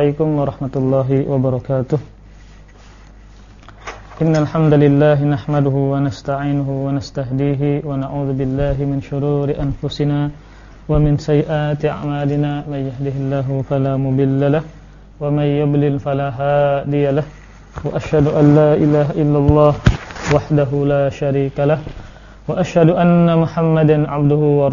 Assalamualaikum warahmatullahi wabarakatuh. Innal hamdalillah wa nasta'inuhu wa nastahdihi wa na'udzu billahi min shururi anfusina wa min sayyiati a'malina. May yahdihillahu fala mudilla lahu wa may yudlil fala hadiya lahu wa ashhadu an la ilaha illallah wahdahu la syarika lahu wa ashhadu anna muhammadan 'abduhu wa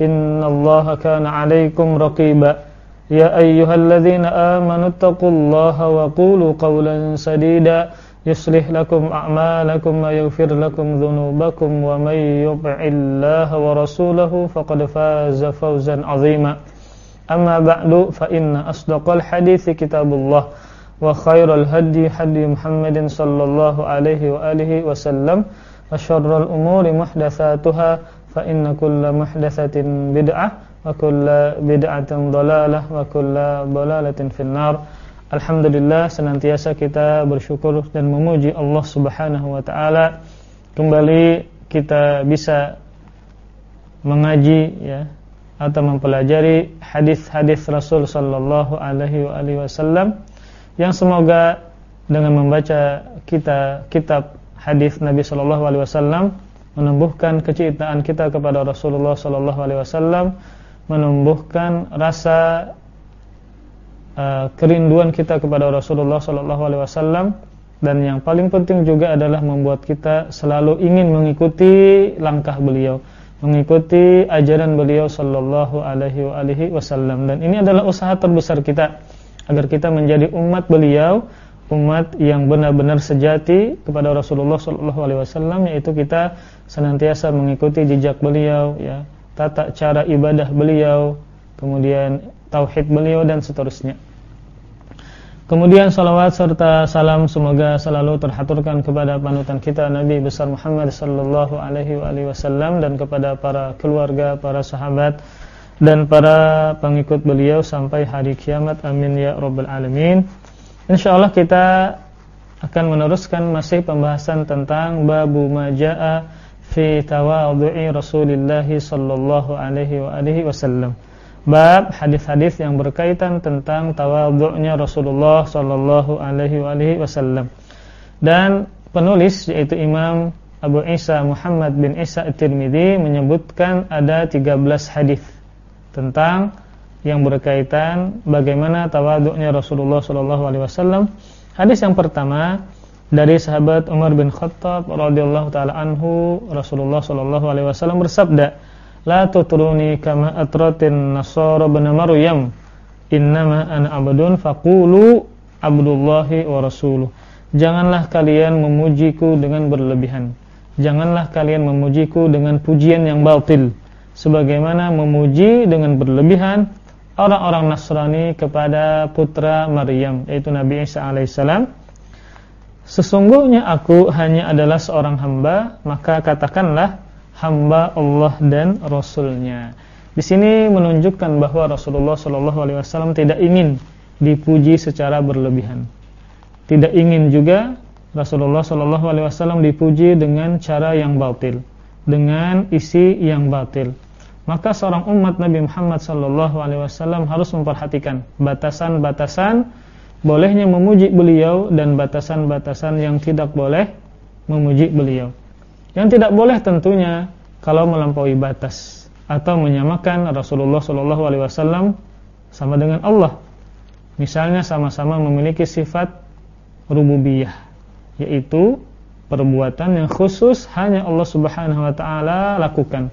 إن الله كان عليكم رقيبا. يا أيها الذين آمنوا اتقوا الله وقولوا قولا سديدا. يصلح لكم أعمالكم ويغفر لكم ذنوبكم ومن يطع الله ورسوله فقد فاز فوزا عظيما. أما بعد فإن أصدق الحديث كتاب الله وخير الهدي هدي محمد صلى الله عليه وآله وسلم وشر الأمور محدثاتها فإن كل محدثة بدعة وكل بدعة ضلالة وكل ضلالة في النار Alhamdulillah senantiasa kita bersyukur dan memuji Allah Subhanahu wa taala kembali kita bisa mengaji ya atau mempelajari hadis-hadis Rasul sallallahu alaihi wasallam yang semoga dengan membaca kita kitab hadis Nabi sallallahu alaihi wasallam menumbuhkan kecintaan kita kepada Rasulullah sallallahu alaihi wasallam menumbuhkan rasa uh, kerinduan kita kepada Rasulullah sallallahu alaihi wasallam dan yang paling penting juga adalah membuat kita selalu ingin mengikuti langkah beliau, mengikuti ajaran beliau sallallahu alaihi wasallam. Dan ini adalah usaha terbesar kita agar kita menjadi umat beliau, umat yang benar-benar sejati kepada Rasulullah sallallahu alaihi wasallam yaitu kita senantiasa mengikuti jejak beliau ya, tata cara ibadah beliau, kemudian tauhid beliau dan seterusnya. Kemudian salawat serta salam semoga selalu terhaturkan kepada panutan kita Nabi besar Muhammad sallallahu alaihi wasallam dan kepada para keluarga, para sahabat dan para pengikut beliau sampai hari kiamat. Amin ya rabbal alamin. Insyaallah kita akan meneruskan masih pembahasan tentang babu majaa fi tawadhu'i Rasulillah sallallahu alaihi wasallam bab hadis-hadis yang berkaitan tentang tawadhu'nya Rasulullah sallallahu alaihi wasallam. Dan penulis yaitu Imam Abu Isa Muhammad bin Isa At-Tirmidzi menyebutkan ada 13 hadis tentang yang berkaitan bagaimana tawadhu'nya Rasulullah sallallahu alaihi wasallam. Hadis yang pertama dari sahabat Umar bin Khattab radhiyallahu taala anhu Rasulullah sallallahu alaihi wasallam bersabda La tutruni kama atratin nasara bin Maryam. Innama ana abdun faqulu abdullahi wa rasuluh. Janganlah kalian memujiku dengan berlebihan. Janganlah kalian memujiku dengan pujian yang batil. Sebagaimana memuji dengan berlebihan Orang-orang Nasrani kepada putra Maryam Yaitu Nabi Isa alaihissalam Sesungguhnya aku hanya adalah seorang hamba Maka katakanlah hamba Allah dan Rasulnya. Di sini menunjukkan bahwa Rasulullah Shallallahu Alaihi Wasallam tidak ingin dipuji secara berlebihan. Tidak ingin juga Rasulullah Shallallahu Alaihi Wasallam dipuji dengan cara yang batil, dengan isi yang batil. Maka seorang umat Nabi Muhammad Shallallahu Alaihi Wasallam harus memperhatikan batasan-batasan bolehnya memuji beliau dan batasan-batasan yang tidak boleh memuji beliau. Yang tidak boleh tentunya kalau melampaui batas atau menyamakan Rasulullah Shallallahu Alaihi Wasallam sama dengan Allah. Misalnya sama-sama memiliki sifat rububiyah, yaitu perbuatan yang khusus hanya Allah Subhanahu Wa Taala lakukan,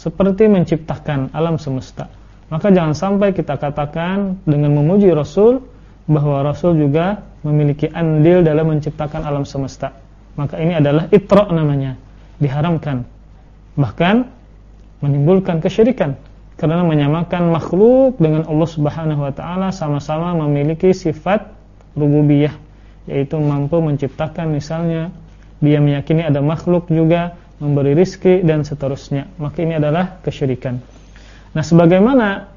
seperti menciptakan alam semesta. Maka jangan sampai kita katakan dengan memuji Rasul bahwa Rasul juga memiliki andil dalam menciptakan alam semesta. Maka ini adalah itra namanya diharamkan bahkan menimbulkan kesyirikan karena menyamakan makhluk dengan Allah Subhanahu wa taala sama-sama memiliki sifat rububiyah yaitu mampu menciptakan misalnya dia meyakini ada makhluk juga memberi rizki dan seterusnya. Maka ini adalah kesyirikan. Nah sebagaimana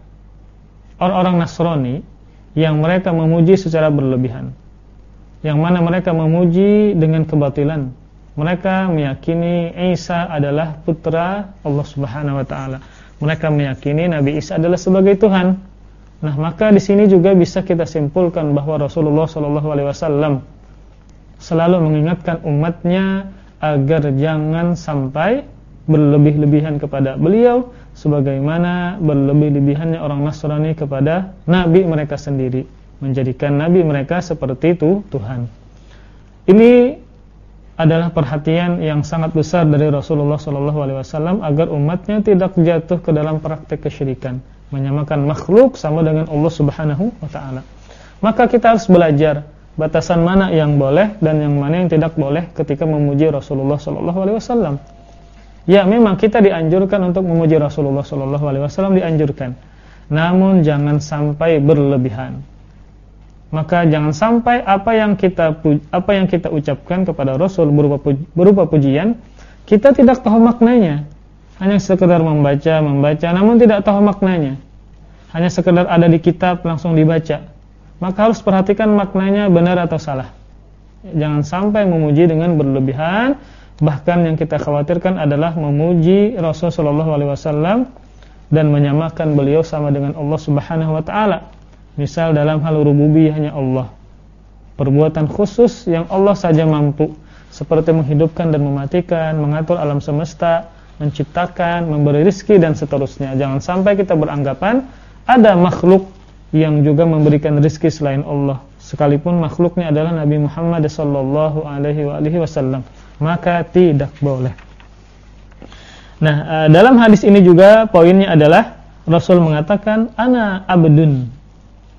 orang-orang Nasrani yang mereka memuji secara berlebihan yang mana mereka memuji dengan kebatilan mereka meyakini Isa adalah putra Allah Subhanahu wa taala. Mereka meyakini Nabi Isa adalah sebagai Tuhan. Nah maka di sini juga bisa kita simpulkan bahwa Rasulullah Shallallahu alaihi wasallam selalu mengingatkan umatnya agar jangan sampai berlebih-lebihan kepada beliau sebagaimana berlebih-lebihannya orang Nasrani kepada nabi mereka sendiri menjadikan nabi mereka seperti itu Tuhan. Ini adalah perhatian yang sangat besar dari Rasulullah wasallam agar umatnya tidak jatuh ke dalam praktek kesyirikan, menyamakan makhluk sama dengan Allah Subhanahu wa taala. Maka kita harus belajar batasan mana yang boleh dan yang mana yang tidak boleh ketika memuji Rasulullah Shallallahu Alaihi Wasallam. Ya, memang kita dianjurkan untuk memuji Rasulullah Shallallahu Alaihi Wasallam dianjurkan, namun jangan sampai berlebihan. Maka jangan sampai apa yang kita apa yang kita ucapkan kepada Rasul berupa berupa pujian kita tidak tahu maknanya, hanya sekedar membaca membaca, namun tidak tahu maknanya, hanya sekedar ada di kitab langsung dibaca maka harus perhatikan maknanya benar atau salah. Jangan sampai memuji dengan berlebihan, bahkan yang kita khawatirkan adalah memuji Rasulullah SAW dan menyamakan beliau sama dengan Allah Subhanahu wa taala. Misal dalam hal rububiyahnya Allah. Perbuatan khusus yang Allah saja mampu, seperti menghidupkan dan mematikan, mengatur alam semesta, menciptakan, memberi rizki dan seterusnya. Jangan sampai kita beranggapan ada makhluk yang juga memberikan rezeki selain Allah sekalipun makhluknya adalah Nabi Muhammad sallallahu alaihi wasallam maka tidak boleh Nah, eh, dalam hadis ini juga poinnya adalah Rasul mengatakan ana abdun.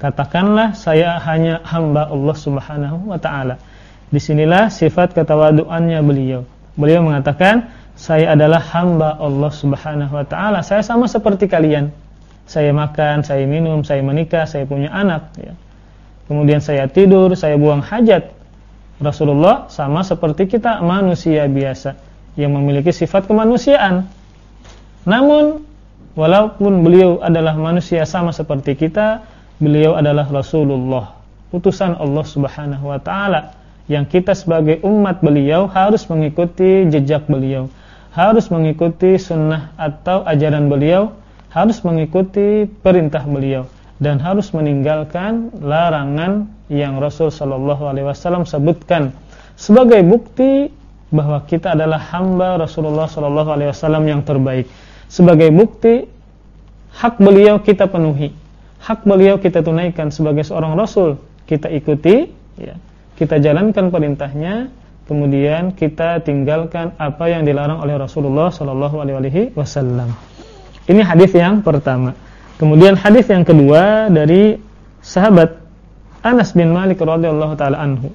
Katakanlah saya hanya hamba Allah Subhanahu wa taala. Di sinilah sifat ketawaduannya beliau. Beliau mengatakan saya adalah hamba Allah Subhanahu wa taala. Saya sama seperti kalian saya makan, saya minum, saya menikah, saya punya anak ya. Kemudian saya tidur, saya buang hajat. Rasulullah sama seperti kita manusia biasa yang memiliki sifat kemanusiaan. Namun walaupun beliau adalah manusia sama seperti kita, beliau adalah Rasulullah, utusan Allah Subhanahu wa taala yang kita sebagai umat beliau harus mengikuti jejak beliau, harus mengikuti sunnah atau ajaran beliau harus mengikuti perintah beliau dan harus meninggalkan larangan yang Rasul Shallallahu Alaihi Wasallam sebutkan sebagai bukti bahwa kita adalah hamba Rasulullah Shallallahu Alaihi Wasallam yang terbaik. Sebagai bukti hak beliau kita penuhi, hak beliau kita tunaikan sebagai seorang Rasul kita ikuti, ya, kita jalankan perintahnya, kemudian kita tinggalkan apa yang dilarang oleh Rasulullah Shallallahu Alaihi Wasallam. Ini hadis yang pertama. Kemudian hadis yang kedua dari sahabat Anas bin Malik radhiyallahu taala anhu.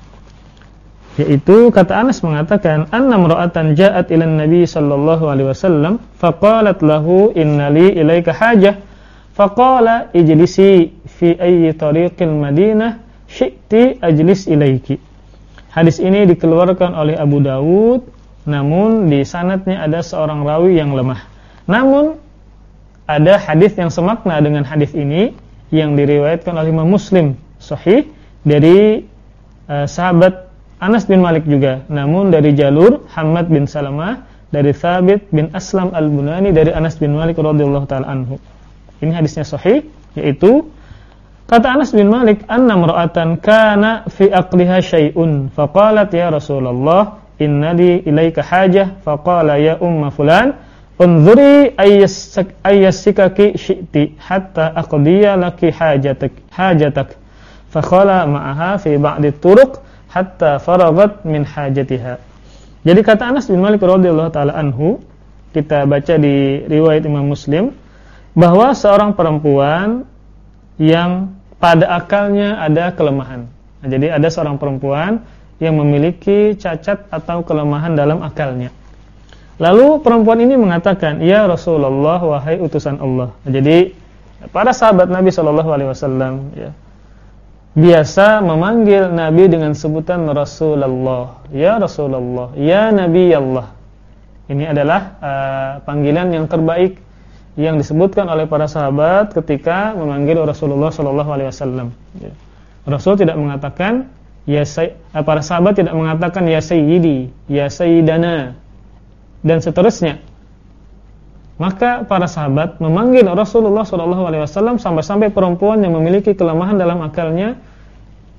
Yaitu kata Anas mengatakan anna mar'atan ja'at ila nabi sallallahu alaihi wasallam faqalat lahu innali ilaika hajah faqala ijlisi fi ayyi tariqil madinah syi'ti ajlis ilaiki. Hadis ini dikeluarkan oleh Abu Dawud namun di sanatnya ada seorang rawi yang lemah. Namun ada hadis yang semakna dengan hadis ini yang diriwayatkan oleh Imam Muslim sahih dari uh, sahabat Anas bin Malik juga. Namun dari jalur Hamad bin Salamah dari Thabit bin Aslam Al-Bunani dari Anas bin Malik radhiyallahu taala anhu. Ini hadisnya sahih yaitu kata Anas bin Malik anna mar'atan kana fi aqliha syai'un faqalat ya Rasulullah inna li ilaika hajah faqala ya umma fulan Unzuri ayyassikaki syi'ti hatta aqdiya laki hajatak hajatak. Fakhala ma'aha fi ba'di turuq hatta faragat min hajatiha. Jadi kata Anas bin Malik radhiyallahu taala anhu, kita baca di riwayat Imam Muslim bahwa seorang perempuan yang pada akalnya ada kelemahan. Nah, jadi ada seorang perempuan yang memiliki cacat atau kelemahan dalam akalnya. Lalu perempuan ini mengatakan, "Ya Rasulullah, wahai utusan Allah." Jadi para sahabat Nabi Shallallahu alaihi wasallam ya, biasa memanggil Nabi dengan sebutan Rasulullah. Ya Rasulullah, ya Nabi Allah. Ini adalah uh, panggilan yang terbaik yang disebutkan oleh para sahabat ketika memanggil Rasulullah Shallallahu alaihi wasallam. Ya. Rasul tidak mengatakan ya say, uh, para sahabat tidak mengatakan ya sayyidi, ya sayyidana dan seterusnya. Maka para sahabat memanggil Rasulullah SAW sampai-sampai perempuan yang memiliki kelemahan dalam akalnya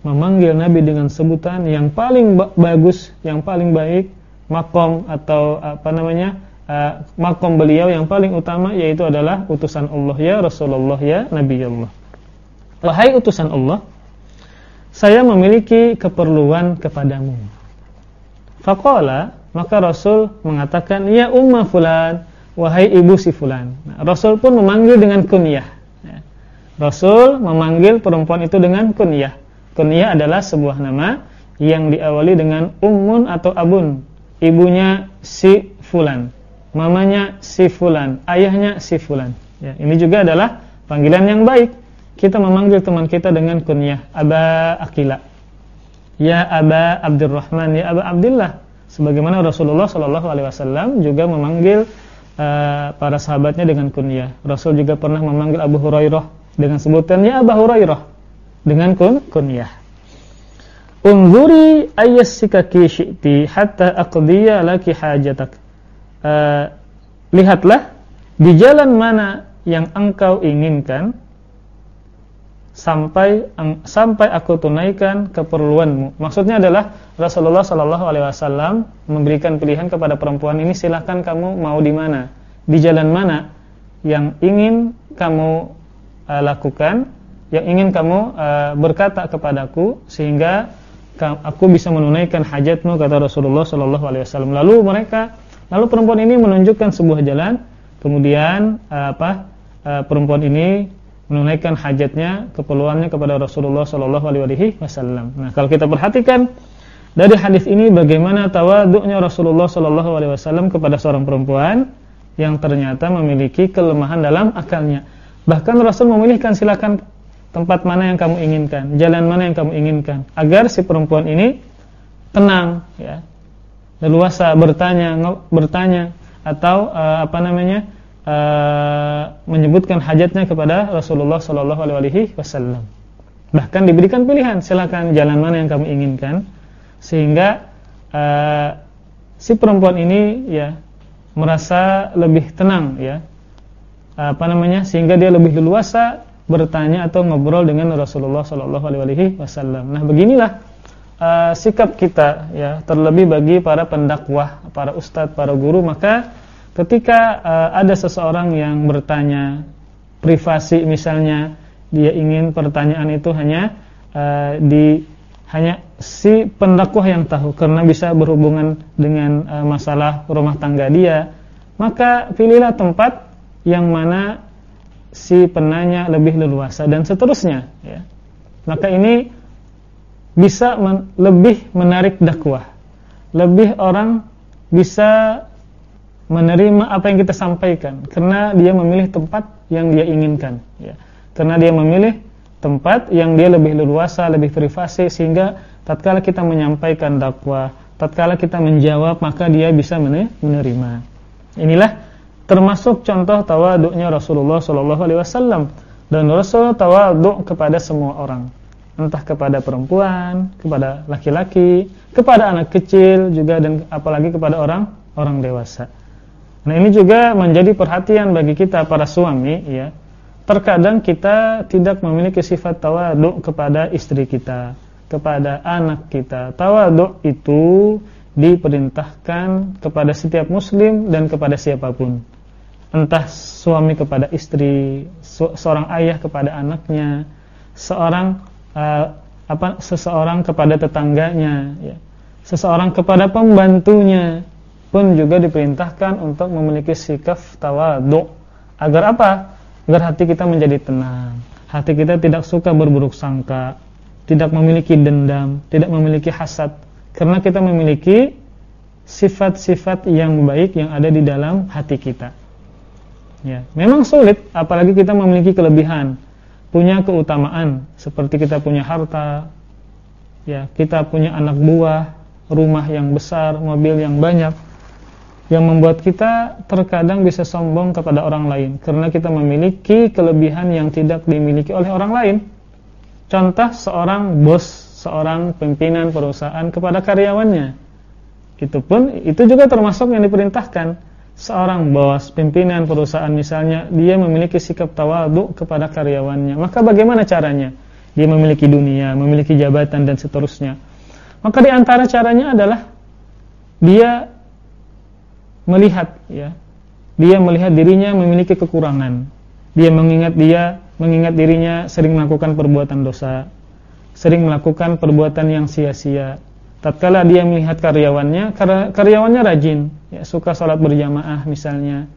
memanggil Nabi dengan sebutan yang paling bagus, yang paling baik, makom atau apa namanya uh, makom beliau yang paling utama yaitu adalah utusan Allah ya Rasulullah ya Nabi Allah. Wahai utusan Allah, saya memiliki keperluan kepadamu. Faqala maka Rasul mengatakan, Ya Umma Fulan, wahai ibu si Fulan. Nah, Rasul pun memanggil dengan kunyah. Ya. Rasul memanggil perempuan itu dengan kunyah. Kunyah adalah sebuah nama yang diawali dengan ummun atau abun. Ibunya si Fulan, mamanya si Fulan, ayahnya si Fulan. Ya, ini juga adalah panggilan yang baik. Kita memanggil teman kita dengan kunyah, Aba Akila. Ya Aba Abdurrahman, ya Aba Abdullah sebagaimana Rasulullah Shallallahu alaihi wasallam juga memanggil uh, para sahabatnya dengan kunyah. Rasul juga pernah memanggil Abu Hurairah dengan sebutannya Abu Hurairah dengan kun kunyah. Unzuri ayyasikaki syi'ti hatta aqdiya laki hajatak. Uh, lihatlah di jalan mana yang engkau inginkan sampai sampai aku tunaikan keperluanmu. Maksudnya adalah Rasulullah Shallallahu Alaihi Wasallam memberikan pilihan kepada perempuan ini silahkan kamu mau di mana, di jalan mana yang ingin kamu uh, lakukan, yang ingin kamu uh, berkata kepadaku sehingga aku bisa menunaikan hajatmu kata Rasulullah Shallallahu Alaihi Wasallam. Lalu mereka, lalu perempuan ini menunjukkan sebuah jalan, kemudian uh, apa perempuan ini menunaikan hajatnya, keperluannya kepada Rasulullah Shallallahu Alaihi Wasallam. Nah, kalau kita perhatikan dari hadis ini bagaimana tawaduknya Rasulullah Shallallahu Alaihi Wasallam kepada seorang perempuan yang ternyata memiliki kelemahan dalam akalnya. Bahkan Rasul memilihkan silakan tempat mana yang kamu inginkan, jalan mana yang kamu inginkan, agar si perempuan ini tenang, ya, leluasa bertanya, bertanya atau uh, apa namanya? Uh, menyebutkan hajatnya kepada Rasulullah Shallallahu Alaihi Wasallam. Bahkan diberikan pilihan, silakan jalan mana yang kamu inginkan, sehingga uh, si perempuan ini ya merasa lebih tenang ya, apa namanya, sehingga dia lebih leluasa bertanya atau ngobrol dengan Rasulullah Shallallahu Alaihi Wasallam. Nah beginilah uh, sikap kita ya, terlebih bagi para pendakwah, para ustadz, para guru maka ketika uh, ada seseorang yang bertanya privasi misalnya dia ingin pertanyaan itu hanya uh, di hanya si pendakwah yang tahu karena bisa berhubungan dengan uh, masalah rumah tangga dia maka pilihlah tempat yang mana si penanya lebih leluasa dan seterusnya ya. Maka ini bisa men lebih menarik dakwah. Lebih orang bisa menerima apa yang kita sampaikan karena dia memilih tempat yang dia inginkan ya. Karena dia memilih tempat yang dia lebih leluasa, lebih privasi sehingga tatkala kita menyampaikan dakwah, tatkala kita menjawab maka dia bisa menerima. Inilah termasuk contoh tawaduknya Rasulullah sallallahu alaihi wasallam dan Rasul tawaduk kepada semua orang. Entah kepada perempuan, kepada laki-laki, kepada anak kecil juga dan apalagi kepada orang orang dewasa. Nah ini juga menjadi perhatian bagi kita para suami ya. Terkadang kita tidak memiliki sifat tawaduk kepada istri kita, kepada anak kita. Tawaduk itu diperintahkan kepada setiap muslim dan kepada siapa pun. Entah suami kepada istri, seorang ayah kepada anaknya, seorang uh, apa seseorang kepada tetangganya ya. Seseorang kepada pembantunya pun juga diperintahkan untuk memiliki sikap tawaduk. Agar apa? Agar hati kita menjadi tenang. Hati kita tidak suka berburuk sangka, tidak memiliki dendam, tidak memiliki hasad. Karena kita memiliki sifat-sifat yang baik yang ada di dalam hati kita. Ya, memang sulit apalagi kita memiliki kelebihan, punya keutamaan seperti kita punya harta, ya, kita punya anak buah, rumah yang besar, mobil yang banyak yang membuat kita terkadang bisa sombong kepada orang lain karena kita memiliki kelebihan yang tidak dimiliki oleh orang lain. Contoh seorang bos, seorang pimpinan perusahaan kepada karyawannya. Itu pun itu juga termasuk yang diperintahkan. Seorang bos, pimpinan perusahaan misalnya, dia memiliki sikap tawadhu kepada karyawannya. Maka bagaimana caranya? Dia memiliki dunia, memiliki jabatan dan seterusnya. Maka di antara caranya adalah dia melihat ya. Dia melihat dirinya memiliki kekurangan. Dia mengingat dia mengingat dirinya sering melakukan perbuatan dosa, sering melakukan perbuatan yang sia-sia. Tatkala dia melihat karyawannya, karyawannya rajin, ya, suka sholat berjamaah misalnya.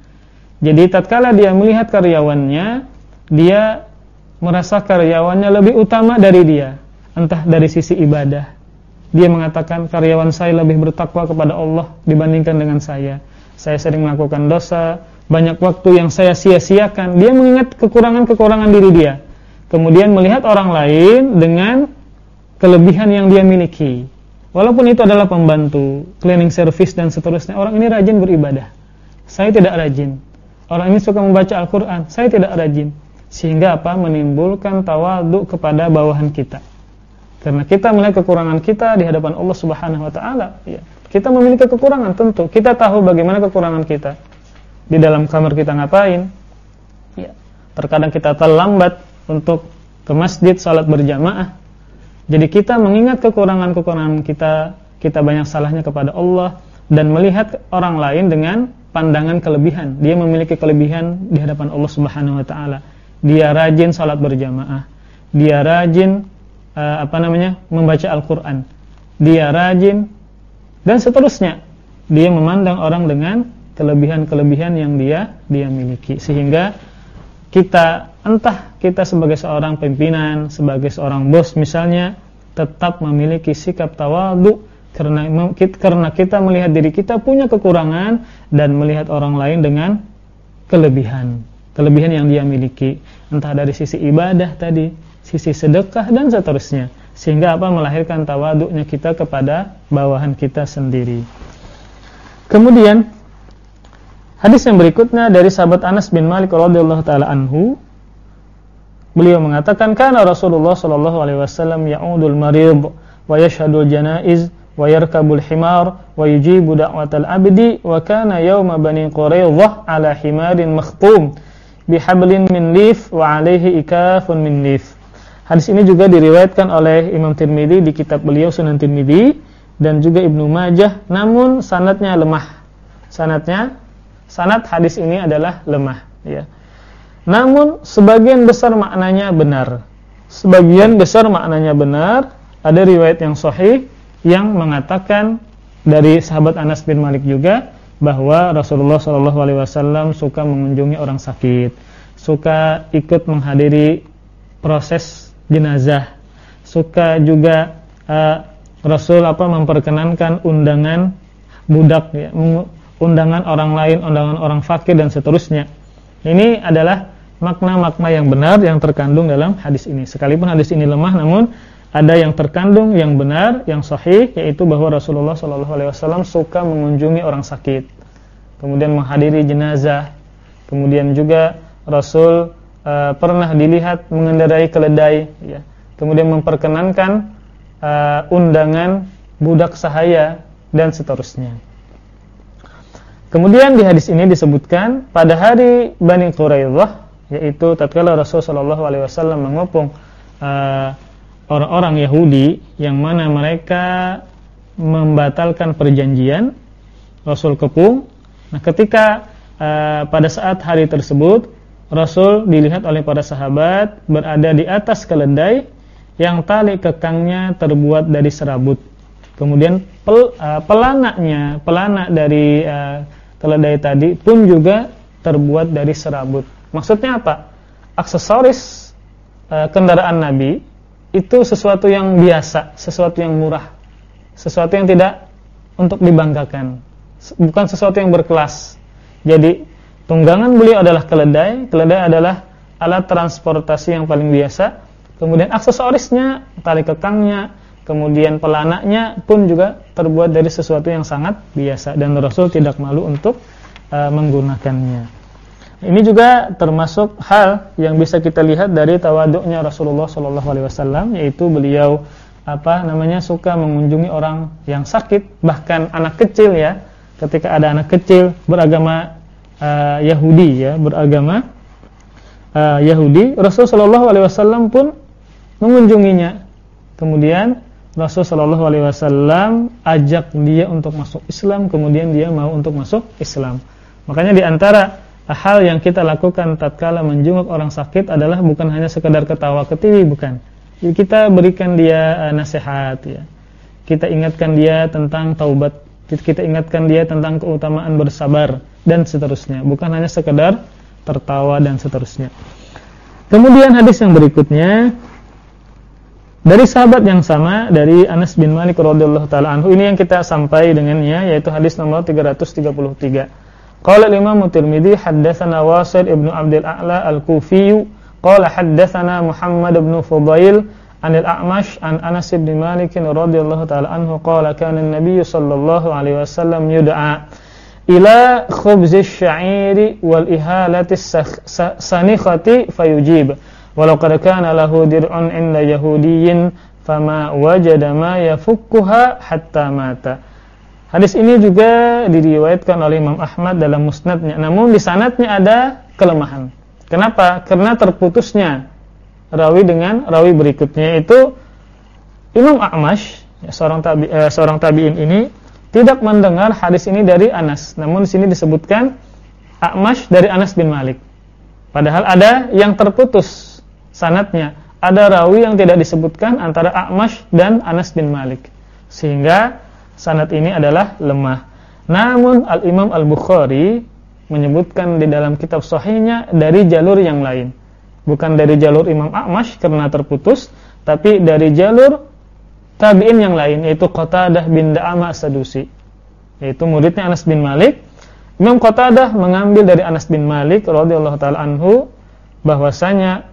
Jadi tatkala dia melihat karyawannya, dia merasa karyawannya lebih utama dari dia, entah dari sisi ibadah. Dia mengatakan karyawan saya lebih bertakwa kepada Allah dibandingkan dengan saya saya sering melakukan dosa, banyak waktu yang saya sia-siakan. Dia mengingat kekurangan-kekurangan diri dia. Kemudian melihat orang lain dengan kelebihan yang dia miliki. Walaupun itu adalah pembantu, cleaning service dan seterusnya. Orang ini rajin beribadah. Saya tidak rajin. Orang ini suka membaca Al-Quran. Saya tidak rajin. Sehingga apa? Menimbulkan tawadu kepada bawahan kita. Karena kita melihat kekurangan kita di hadapan Allah Subhanahu wa taala, ya. Kita memiliki kekurangan tentu. Kita tahu bagaimana kekurangan kita. Di dalam kamar kita ngapain? Ya. Terkadang kita terlambat untuk ke masjid salat berjamaah. Jadi kita mengingat kekurangan-kekurangan kita, kita banyak salahnya kepada Allah dan melihat orang lain dengan pandangan kelebihan. Dia memiliki kelebihan di hadapan Allah Subhanahu wa taala. Dia rajin salat berjamaah. Dia rajin uh, apa namanya? membaca Al-Qur'an. Dia rajin dan seterusnya. Dia memandang orang dengan kelebihan-kelebihan yang dia dia miliki. Sehingga kita entah kita sebagai seorang pimpinan, sebagai seorang bos misalnya tetap memiliki sikap tawadhu karena karena kita melihat diri kita punya kekurangan dan melihat orang lain dengan kelebihan, kelebihan yang dia miliki. Entah dari sisi ibadah tadi, sisi sedekah dan seterusnya sehingga apa melahirkan tawaduknya kita kepada bawahan kita sendiri. Kemudian hadis yang berikutnya dari sahabat Anas bin Malik radhiyallahu taala anhu beliau mengatakan kana Rasulullah sallallahu alaihi wasallam ya'udul marid wa yashhadul janaiz wa yarkabul himar wa yujibu da'watal abdi wa kana yawma bani quraidah ala himarin makhtum bihablin min lif wa alaihi ikafun min lif Hadis ini juga diriwayatkan oleh Imam Tirmidzi di kitab beliau Sunan Tirmidzi dan juga Ibnu Majah namun sanatnya lemah. Sanatnya sanat hadis ini adalah lemah ya. Namun sebagian besar maknanya benar. Sebagian besar maknanya benar. Ada riwayat yang sahih yang mengatakan dari sahabat Anas bin Malik juga bahwa Rasulullah Shallallahu alaihi wasallam suka mengunjungi orang sakit, suka ikut menghadiri proses jenazah. Suka juga uh, Rasul apa memperkenankan undangan budak ya, undangan orang lain, undangan orang fakir dan seterusnya. Ini adalah makna-makna yang benar yang terkandung dalam hadis ini. Sekalipun hadis ini lemah namun ada yang terkandung yang benar, yang sahih yaitu bahwa Rasulullah Shallallahu alaihi wasallam suka mengunjungi orang sakit. Kemudian menghadiri jenazah. Kemudian juga Rasul uh, pernah dilihat mengendarai keledai ya. kemudian memperkenankan uh, undangan budak sahaya dan seterusnya kemudian di hadis ini disebutkan pada hari Bani Quraidah yaitu tatkala Rasulullah SAW mengopong uh, orang-orang Yahudi yang mana mereka membatalkan perjanjian Rasul kepung nah ketika uh, pada saat hari tersebut Rasul dilihat oleh para sahabat berada di atas keledai yang tali kekangnya terbuat dari serabut. Kemudian pel, uh, pelanaknya, pelana dari uh, keledai tadi pun juga terbuat dari serabut. Maksudnya apa? Aksesoris uh, kendaraan Nabi itu sesuatu yang biasa, sesuatu yang murah, sesuatu yang tidak untuk dibanggakan, bukan sesuatu yang berkelas. Jadi tunggangan beliau adalah keledai, keledai adalah alat transportasi yang paling biasa. Kemudian aksesorisnya, tali kekangnya, kemudian pelananya pun juga terbuat dari sesuatu yang sangat biasa dan Rasul tidak malu untuk uh, menggunakannya. Ini juga termasuk hal yang bisa kita lihat dari tawaduknya Rasulullah Shallallahu Alaihi Wasallam, yaitu beliau apa namanya suka mengunjungi orang yang sakit, bahkan anak kecil ya. Ketika ada anak kecil beragama uh, Yahudi ya, beragama uh, Yahudi, Rasul Shallallahu Alaihi Wasallam pun mengunjunginya. Kemudian Rasul Shallallahu Alaihi Wasallam ajak dia untuk masuk Islam, kemudian dia mau untuk masuk Islam. Makanya di antara hal yang kita lakukan tatkala menjenguk orang sakit adalah bukan hanya sekedar ketawa ketiwi bukan. Kita berikan dia uh, nasihat ya. Kita ingatkan dia tentang taubat, kita ingatkan dia tentang keutamaan bersabar dan seterusnya, bukan hanya sekedar tertawa dan seterusnya. Kemudian hadis yang berikutnya dari sahabat yang sama dari Anas bin Malik radhiyallahu taala anhu ini yang kita sampai dengannya yaitu hadis nomor 333. Qala al-Imam Tirmidzi haddatsana Wasil ibnu Abdul A'la al-Kufi qala haddatsana Muhammad ibn Fudail an al-A'mash an Anas bin Malik radhiyallahu ta'ala anhu qala kana an-nabiy sallallahu alaihi wasallam yud'a ila khubz asy-sya'iri wal ihalati sanikhati fayujib walau qad kana lahu dir'un 'inda yahudiyyin fama wajada ma yafukkuha hatta mata Hadis ini juga diriwayatkan oleh Imam Ahmad dalam musnadnya. Namun di sanadnya ada kelemahan. Kenapa? Karena terputusnya rawi dengan rawi berikutnya itu Imam ya, seorang tabi, eh, seorang tabi'in ini tidak mendengar hadis ini dari Anas. Namun sini disebutkan A'mash dari Anas bin Malik. Padahal ada yang terputus sanatnya. Ada rawi yang tidak disebutkan antara A'mash dan Anas bin Malik. Sehingga sanad ini adalah lemah. Namun Al-Imam Al-Bukhari menyebutkan di dalam kitab sahihnya dari jalur yang lain. Bukan dari jalur Imam A'mash karena terputus, tapi dari jalur tabi'in yang lain yaitu Qatadah bin Da'ama As-Sadusi. Yaitu muridnya Anas bin Malik. Imam Qatadah mengambil dari Anas bin Malik radhiyallahu taala anhu bahwasanya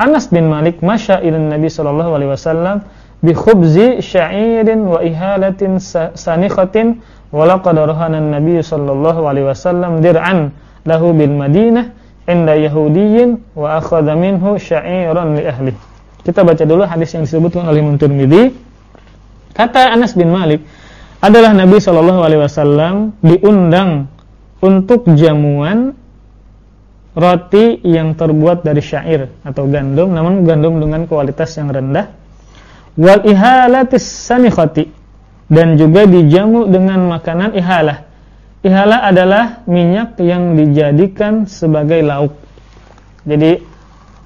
Anas bin Malik masya ilan Nabi sallallahu alaihi wasallam bi khubzi sya'irin wa ihalatin sanikhatin wa laqad rahana an-nabiy sallallahu alaihi wasallam dir'an lahu bil Madinah inda yahudiyyin wa akhadha minhu sya'iran li ahli. Kita baca dulu hadis yang disebutkan oleh Imam Tirmizi. Kata Anas bin Malik, adalah Nabi sallallahu alaihi wasallam diundang untuk jamuan roti yang terbuat dari syair atau gandum namun gandum dengan kualitas yang rendah wal ihalatis sanikhati dan juga dijamu dengan makanan ihalah. Ihalah adalah minyak yang dijadikan sebagai lauk. Jadi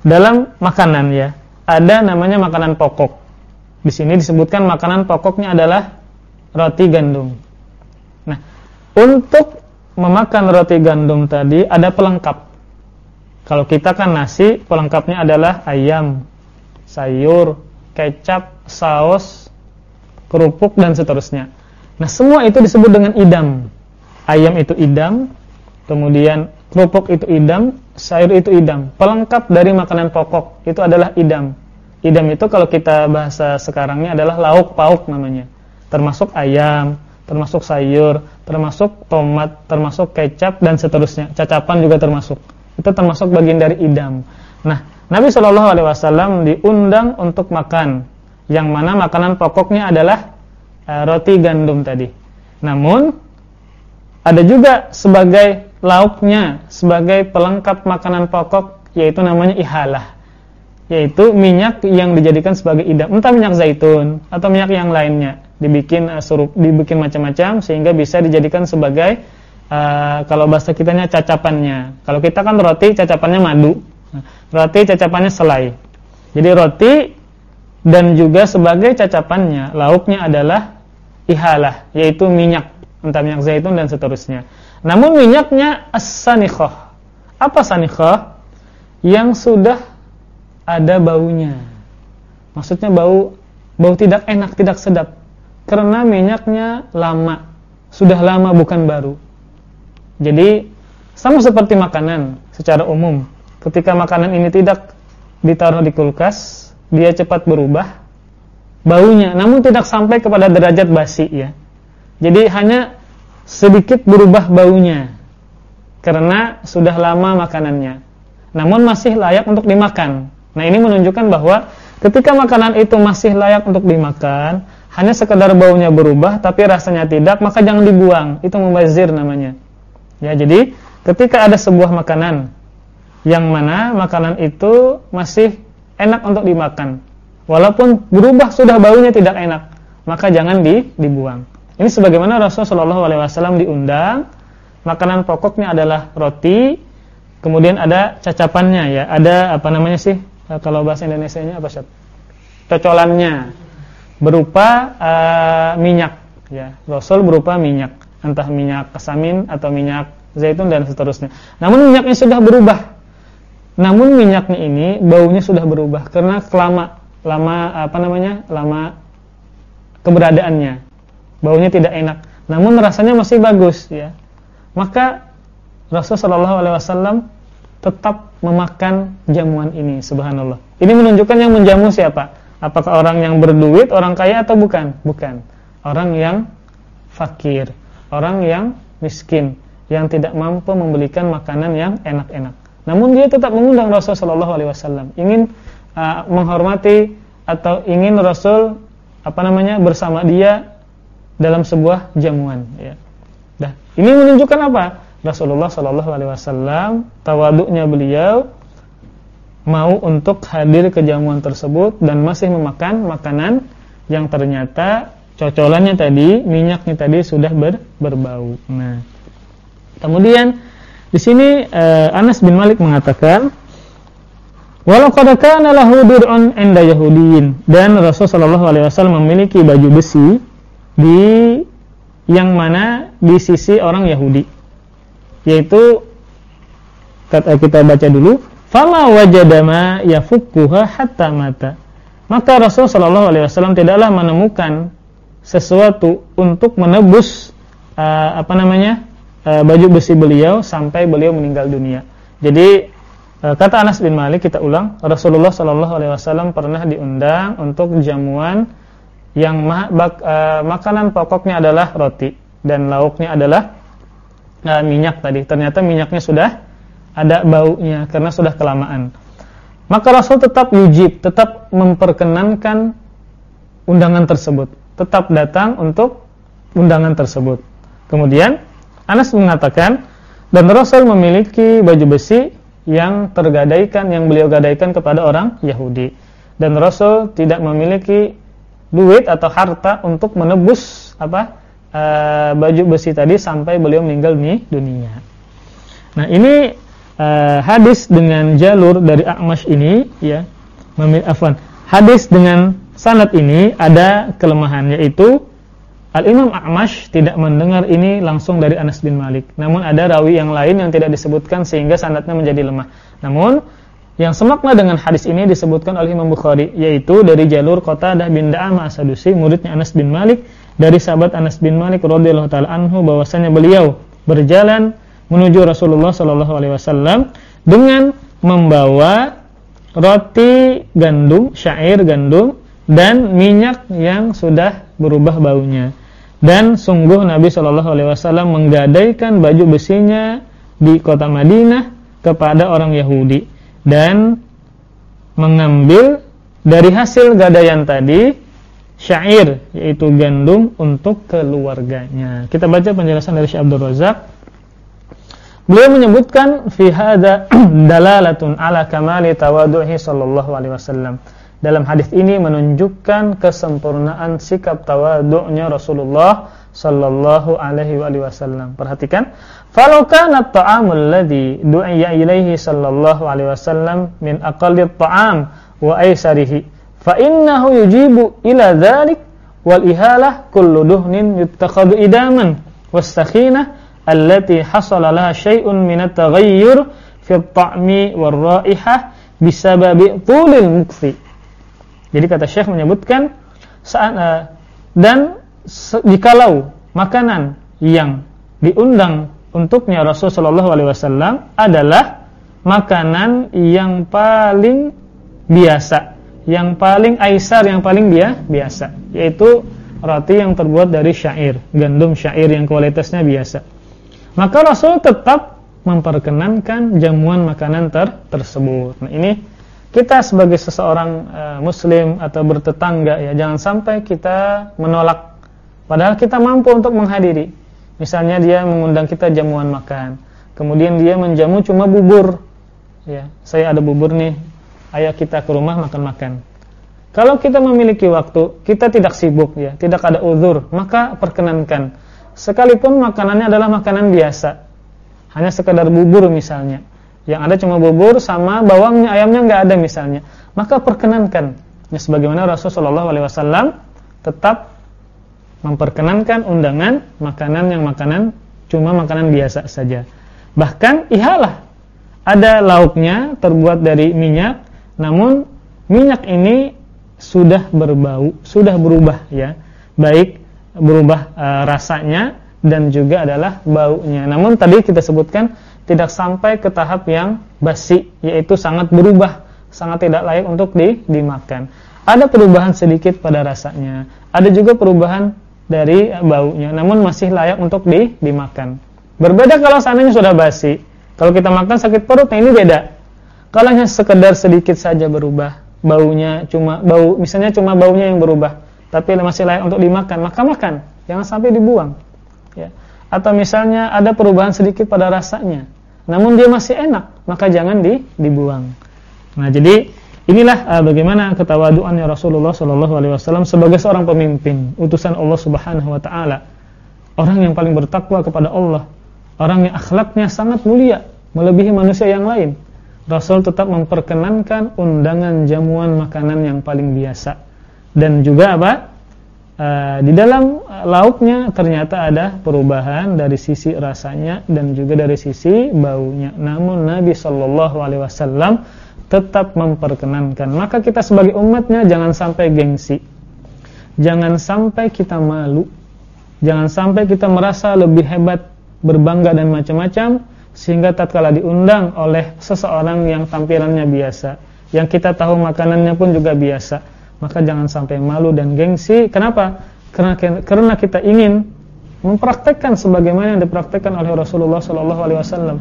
dalam makanan ya, ada namanya makanan pokok. Di sini disebutkan makanan pokoknya adalah roti gandum. Nah, untuk memakan roti gandum tadi ada pelengkap. Kalau kita kan nasi, pelengkapnya adalah ayam, sayur, kecap, saus, kerupuk dan seterusnya. Nah, semua itu disebut dengan idam. Ayam itu idam, kemudian kerupuk itu idam, sayur itu idam. Pelengkap dari makanan pokok itu adalah idam. Idam itu kalau kita bahasa sekarangnya adalah lauk pauk namanya. Termasuk ayam, termasuk sayur, termasuk tomat, termasuk kecap dan seterusnya. Cacapan juga termasuk. Itu termasuk bagian dari idam. Nah, Nabi Shallallahu Alaihi Wasallam diundang untuk makan, yang mana makanan pokoknya adalah uh, roti gandum tadi. Namun ada juga sebagai lauknya, sebagai pelengkap makanan pokok, yaitu namanya ihalah, yaitu minyak yang dijadikan sebagai idam, entah minyak zaitun atau minyak yang lainnya, dibikin uh, surup, dibikin macam-macam sehingga bisa dijadikan sebagai uh, kalau bahasa kitanya cacapannya. Kalau kita kan roti cacapannya madu Roti cacapannya selai. Jadi roti dan juga sebagai cacapannya lauknya adalah ihalah yaitu minyak entah minyak zaitun dan seterusnya. Namun minyaknya as-sanikhah. Apa sanikhah? Yang sudah ada baunya. Maksudnya bau bau tidak enak, tidak sedap. Karena minyaknya lama sudah lama bukan baru. Jadi sama seperti makanan secara umum. Ketika makanan ini tidak ditaruh di kulkas, dia cepat berubah baunya, namun tidak sampai kepada derajat basi ya. Jadi hanya sedikit berubah baunya karena sudah lama makanannya. Namun masih layak untuk dimakan. Nah, ini menunjukkan bahwa ketika makanan itu masih layak untuk dimakan, hanya sekedar baunya berubah tapi rasanya tidak, maka jangan dibuang. Itu membazir namanya. Ya, jadi ketika ada sebuah makanan yang mana makanan itu masih enak untuk dimakan, walaupun berubah sudah baunya tidak enak, maka jangan di, dibuang. Ini sebagaimana Rasulullah SAW diundang, makanan pokoknya adalah roti, kemudian ada cacapannya ya, ada apa namanya sih kalau bahasa Indonesia-nya apa sih? Cocolannya berupa uh, minyak ya. Rasul berupa minyak, entah minyak kesamin atau minyak zaitun dan seterusnya. Namun minyaknya sudah berubah. Namun minyaknya ini baunya sudah berubah karena kelama lama apa namanya? lama keberadaannya. Baunya tidak enak. Namun rasanya masih bagus ya. Maka Rasul sallallahu alaihi wasallam tetap memakan jamuan ini subhanallah. Ini menunjukkan yang menjamu siapa? Apakah orang yang berduit, orang kaya atau bukan? Bukan. Orang yang fakir, orang yang miskin, yang tidak mampu membelikan makanan yang enak-enak. Namun dia tetap mengundang Rasul sallallahu alaihi wasallam, ingin uh, menghormati atau ingin Rasul apa namanya bersama dia dalam sebuah jamuan ya. Nah, ini menunjukkan apa? Rasulullah sallallahu alaihi wasallam tawaduknya beliau mau untuk hadir ke jamuan tersebut dan masih memakan makanan yang ternyata cocolannya tadi, minyaknya tadi sudah ber, berbau. Nah, kemudian di sini uh, Anas bin Malik mengatakan Walau qad kana lahu dir'un 'inda yahudiyin dan Rasul sallallahu alaihi wasallam memiliki baju besi di yang mana di sisi orang Yahudi. Yaitu kita baca dulu fama wajada ma yafukkuha hatta mata. Maka Rasul sallallahu alaihi wasallam tidaklah menemukan sesuatu untuk menebus uh, apa namanya? Uh, baju besi beliau sampai beliau meninggal dunia. Jadi kata Anas bin Malik kita ulang, Rasulullah sallallahu alaihi wasallam pernah diundang untuk jamuan yang ma bak, uh, makanan pokoknya adalah roti dan lauknya adalah uh, minyak tadi. Ternyata minyaknya sudah ada baunya karena sudah kelamaan. Maka Rasul tetap yujib, tetap memperkenankan undangan tersebut, tetap datang untuk undangan tersebut. Kemudian Anas mengatakan dan Rasul memiliki baju besi yang tergadaikan yang beliau gadaikan kepada orang Yahudi dan Rasul tidak memiliki duit atau harta untuk menebus apa e, baju besi tadi sampai beliau meninggal di dunia. Nah, ini uh, hadis dengan jalur dari A'mash ini ya afwan hadis dengan sanad ini ada kelemahan yaitu Al-Imam A'mash tidak mendengar ini langsung dari Anas bin Malik namun ada rawi yang lain yang tidak disebutkan sehingga sanadnya menjadi lemah namun yang semakna dengan hadis ini disebutkan oleh Imam Bukhari yaitu dari jalur Qatadah bin Da'amah As-Sadusi muridnya Anas bin Malik dari sahabat Anas bin Malik radhiyallahu taala anhu bahwasanya beliau berjalan menuju Rasulullah Shallallahu Alaihi Wasallam dengan membawa roti gandum, syair gandum dan minyak yang sudah berubah baunya. Dan sungguh Nabi Shallallahu Alaihi Wasallam menggadaikan baju besinya di kota Madinah kepada orang Yahudi dan mengambil dari hasil gadaian tadi syair yaitu gandum untuk keluarganya. Kita baca penjelasan dari Syekh Abdul Razak Beliau menyebutkan fi hadza dalalatun ala kamali tawadhuhi sallallahu alaihi wasallam. Dalam hadis ini menunjukkan kesempurnaan sikap tawadhu'nya Rasulullah sallallahu alaihi wasallam. Perhatikan, falau kana at-ta'amul ladzi du'iya ilaihi sallallahu alaihi wasallam min aqalli at-ta'am wa aisarihi, fa innahu yujibu ila dzalik wal ihalah kullu duhnin yuttakhadhu idaman wastakhinah allati hasala laha syai'un min at-taghayyur fi at-ta'mi. Jadi kata Syekh menyebutkan uh, dan jikalau makanan yang diundang untuknya Rasul Shallallahu Alaihi Wasallam adalah makanan yang paling biasa, yang paling aisar, yang paling dia biasa, yaitu roti yang terbuat dari syair, gandum syair yang kualitasnya biasa. Maka Rasul tetap memperkenankan jamuan makanan ter tersebut. Nah, ini kita sebagai seseorang uh, muslim atau bertetangga ya jangan sampai kita menolak padahal kita mampu untuk menghadiri Misalnya dia mengundang kita jamuan makan, kemudian dia menjamu cuma bubur. Ya, saya ada bubur nih, ayo kita ke rumah makan-makan. Kalau kita memiliki waktu, kita tidak sibuk ya, tidak ada uzur, maka perkenankan. Sekalipun makanannya adalah makanan biasa. Hanya sekadar bubur misalnya. Yang ada cuma bubur sama bawangnya, ayamnya nggak ada misalnya. Maka perkenankan. Ya, sebagaimana Rasulullah SAW tetap memperkenankan undangan makanan yang makanan cuma makanan biasa saja. Bahkan ihalah ada lauknya terbuat dari minyak, namun minyak ini sudah berbau, sudah berubah ya. Baik berubah e, rasanya dan juga adalah baunya. Namun tadi kita sebutkan tidak sampai ke tahap yang basi, yaitu sangat berubah, sangat tidak layak untuk di, dimakan. Ada perubahan sedikit pada rasanya, ada juga perubahan dari baunya namun masih layak untuk di, dimakan berbeda kalau seandainya sudah basi kalau kita makan sakit perut nah ini beda kalau hanya sekedar sedikit saja berubah baunya cuma bau misalnya cuma baunya yang berubah tapi masih layak untuk dimakan maka makan jangan sampai dibuang ya. Atau misalnya ada perubahan sedikit pada rasanya namun dia masih enak maka jangan di, dibuang. Nah jadi Inilah uh, bagaimana ketawaduannya Rasulullah Shallallahu Alaihi Wasallam sebagai seorang pemimpin, utusan Allah Subhanahu Wa Taala, orang yang paling bertakwa kepada Allah, orang yang akhlaknya sangat mulia, melebihi manusia yang lain. Rasul tetap memperkenankan undangan jamuan makanan yang paling biasa dan juga apa? Uh, di dalam lauknya ternyata ada perubahan dari sisi rasanya dan juga dari sisi baunya. Namun Nabi Shallallahu Alaihi Wasallam tetap memperkenankan. Maka kita sebagai umatnya jangan sampai gengsi. Jangan sampai kita malu. Jangan sampai kita merasa lebih hebat, berbangga dan macam-macam sehingga tatkala diundang oleh seseorang yang tampilannya biasa, yang kita tahu makanannya pun juga biasa, maka jangan sampai malu dan gengsi. Kenapa? Karena kita ingin mempraktekkan sebagaimana yang dipraktekkan oleh Rasulullah sallallahu alaihi wasallam.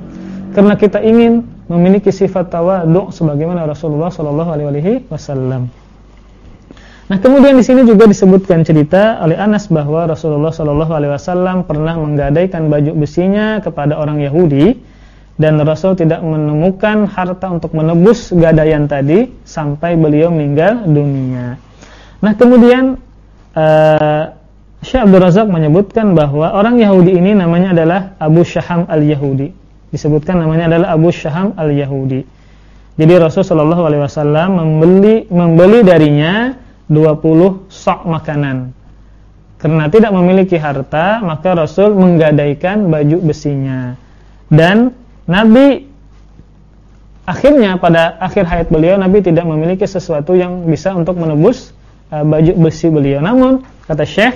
Karena kita ingin memiliki sifat tawadhu sebagaimana Rasulullah Shallallahu alaihi wasallam. Nah, kemudian di sini juga disebutkan cerita oleh Anas bahwa Rasulullah Shallallahu alaihi wasallam pernah menggadaikan baju besinya kepada orang Yahudi dan Rasul tidak menemukan harta untuk menebus gadaian tadi sampai beliau meninggal dunia. Nah, kemudian uh, Syekh Abdul Razak menyebutkan bahwa orang Yahudi ini namanya adalah Abu Syaham al-Yahudi disebutkan namanya adalah Abu Syaham al-Yahudi. Jadi Rasulullah Shallallahu alaihi wasallam membeli membeli darinya 20 sok makanan. Karena tidak memiliki harta, maka Rasul menggadaikan baju besinya. Dan Nabi akhirnya pada akhir hayat beliau Nabi tidak memiliki sesuatu yang bisa untuk menebus uh, baju besi beliau. Namun kata Syekh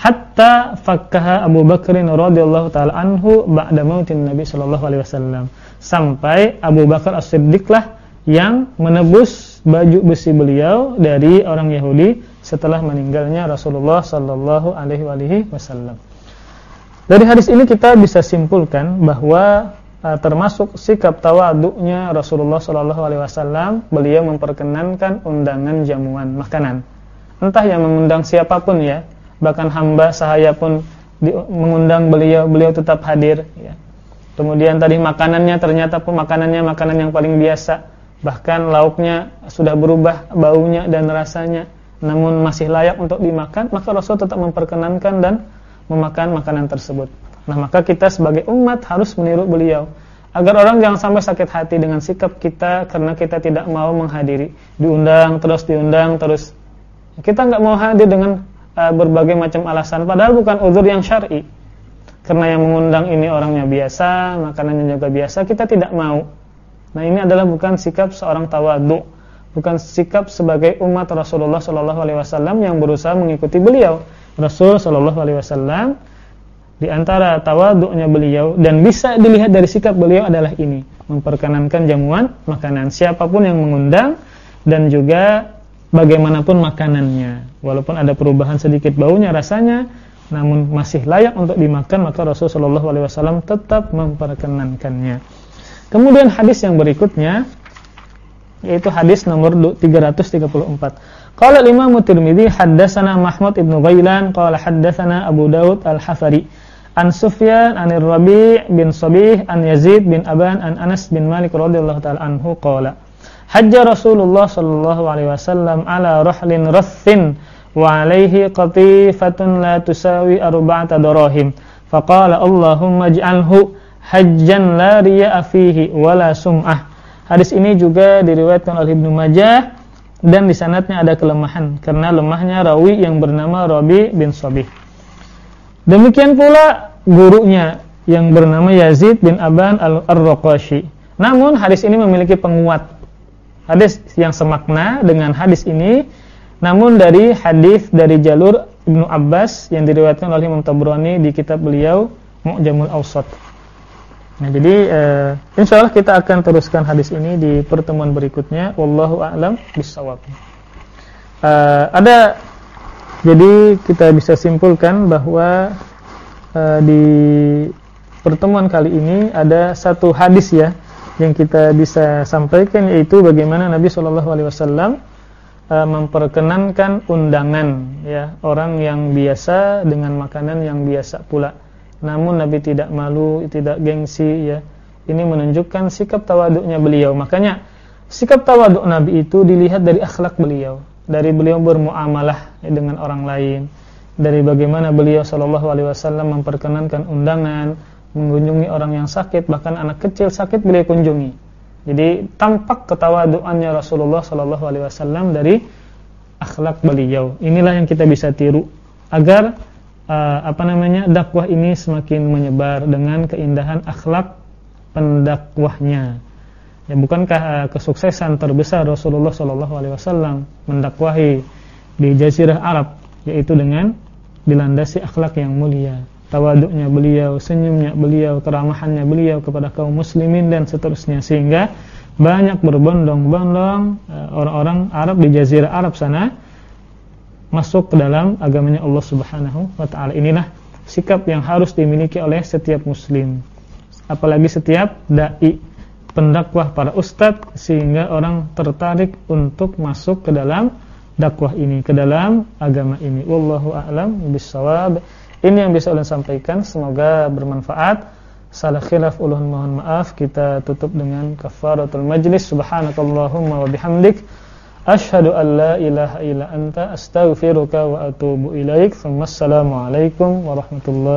hatta fakkaha Abu Bakrin radhiyallahu taala anhu ba'da mautin Nabi sallallahu alaihi wasallam sampai Abu Bakar As-Siddiq lah yang menebus baju besi beliau dari orang Yahudi setelah meninggalnya Rasulullah sallallahu alaihi wasallam. Dari hadis ini kita bisa simpulkan bahwa uh, termasuk sikap tawaduknya Rasulullah sallallahu alaihi wasallam beliau memperkenankan undangan jamuan makanan. Entah yang mengundang siapa pun ya, bahkan hamba sahaya pun mengundang beliau, beliau tetap hadir ya. Kemudian tadi makanannya ternyata pun makanannya makanan yang paling biasa, bahkan lauknya sudah berubah baunya dan rasanya, namun masih layak untuk dimakan, maka Rasul tetap memperkenankan dan memakan makanan tersebut. Nah, maka kita sebagai umat harus meniru beliau agar orang jangan sampai sakit hati dengan sikap kita karena kita tidak mau menghadiri, diundang terus diundang terus. Kita nggak mau hadir dengan uh, berbagai macam alasan padahal bukan uzur yang syar'i. Karena yang mengundang ini orangnya biasa, makanannya juga biasa, kita tidak mau. Nah, ini adalah bukan sikap seorang tawadhu, bukan sikap sebagai umat Rasulullah sallallahu alaihi wasallam yang berusaha mengikuti beliau. Rasul sallallahu alaihi wasallam Di antara tawaduknya beliau dan bisa dilihat dari sikap beliau adalah ini, memperkenankan jamuan makanan siapa pun yang mengundang dan juga bagaimanapun makanannya. Walaupun ada perubahan sedikit baunya rasanya, namun masih layak untuk dimakan, maka Rasulullah SAW tetap memperkenankannya. Kemudian hadis yang berikutnya yaitu hadis nomor 334. Qala Imam Tirmizi haddatsana Mahmud ibnu Ghailan. Qala haddatsana Abu Daud Al-Hafari. An Sufyan an Rabi' bin Sabih an Yazid bin Aban an Anas bin Malik radhiyallahu taala anhu qala Hajja Rasulullah sallallahu alaihi wasallam ala rahlin rathin wa alaihi qatifatun la tusawi arba'ata darahim. Faqala Allahumma ij'alhu hajjan la riya'a fihi wala sum'ah. Hadis ini juga diriwayatkan oleh Ibnu Majah dan di sanadnya ada kelemahan karena lemahnya rawi yang bernama Rabi bin Sabih demikian pula gurunya yang bernama Yazid bin Aban al-Raqashi. Namun hadis ini memiliki penguat. Hadis yang semakna dengan hadis ini namun dari hadis dari jalur Ibnu Abbas yang diriwayatkan oleh Imam Tabrani di kitab beliau Mu'jamul Awsat. Nah, jadi uh, insyaallah kita akan teruskan hadis ini di pertemuan berikutnya. Wallahu a'lam bishawab. Uh, ada jadi kita bisa simpulkan bahwa uh, di pertemuan kali ini ada satu hadis ya yang kita bisa sampaikan yaitu bagaimana Nabi Shallallahu Alaihi Wasallam memperkenankan undangan ya orang yang biasa dengan makanan yang biasa pula. Namun Nabi tidak malu, tidak gengsi ya. Ini menunjukkan sikap tawaduknya beliau. Makanya sikap tawaduk Nabi itu dilihat dari akhlak beliau, dari beliau bermuamalah dengan orang lain, dari bagaimana beliau Shallallahu Alaihi Wasallam memperkenankan undangan mengunjungi orang yang sakit, bahkan anak kecil sakit beliau kunjungi. Jadi tampak ketawaduannya Rasulullah Shallallahu Alaihi Wasallam dari akhlak beliau. Inilah yang kita bisa tiru agar uh, apa namanya dakwah ini semakin menyebar dengan keindahan akhlak pendakwahnya. Ya bukankah uh, kesuksesan terbesar Rasulullah Shallallahu Alaihi Wasallam mendakwahi di Jazirah Arab yaitu dengan dilandasi akhlak yang mulia tawaduknya beliau, senyumnya beliau, keramahannya beliau kepada kaum muslimin dan seterusnya sehingga banyak berbondong-bondong eh, orang-orang Arab di jazirah Arab sana masuk ke dalam agamanya Allah Subhanahu wa taala. Inilah sikap yang harus dimiliki oleh setiap muslim. Apalagi setiap dai, pendakwah para ustadz sehingga orang tertarik untuk masuk ke dalam dakwah ini, ke dalam agama ini. Wallahu a'lam bishawab. Ini yang bisa ulun sampaikan, semoga bermanfaat. Salah khilaf ulun mohon maaf. Kita tutup dengan kafaratul majlis. Subhanakallahumma wa bihamdik. Ashhadu an la ilaha illa anta astaghfiruka wa atubu ilaik. Assalamualaikum warahmatullahi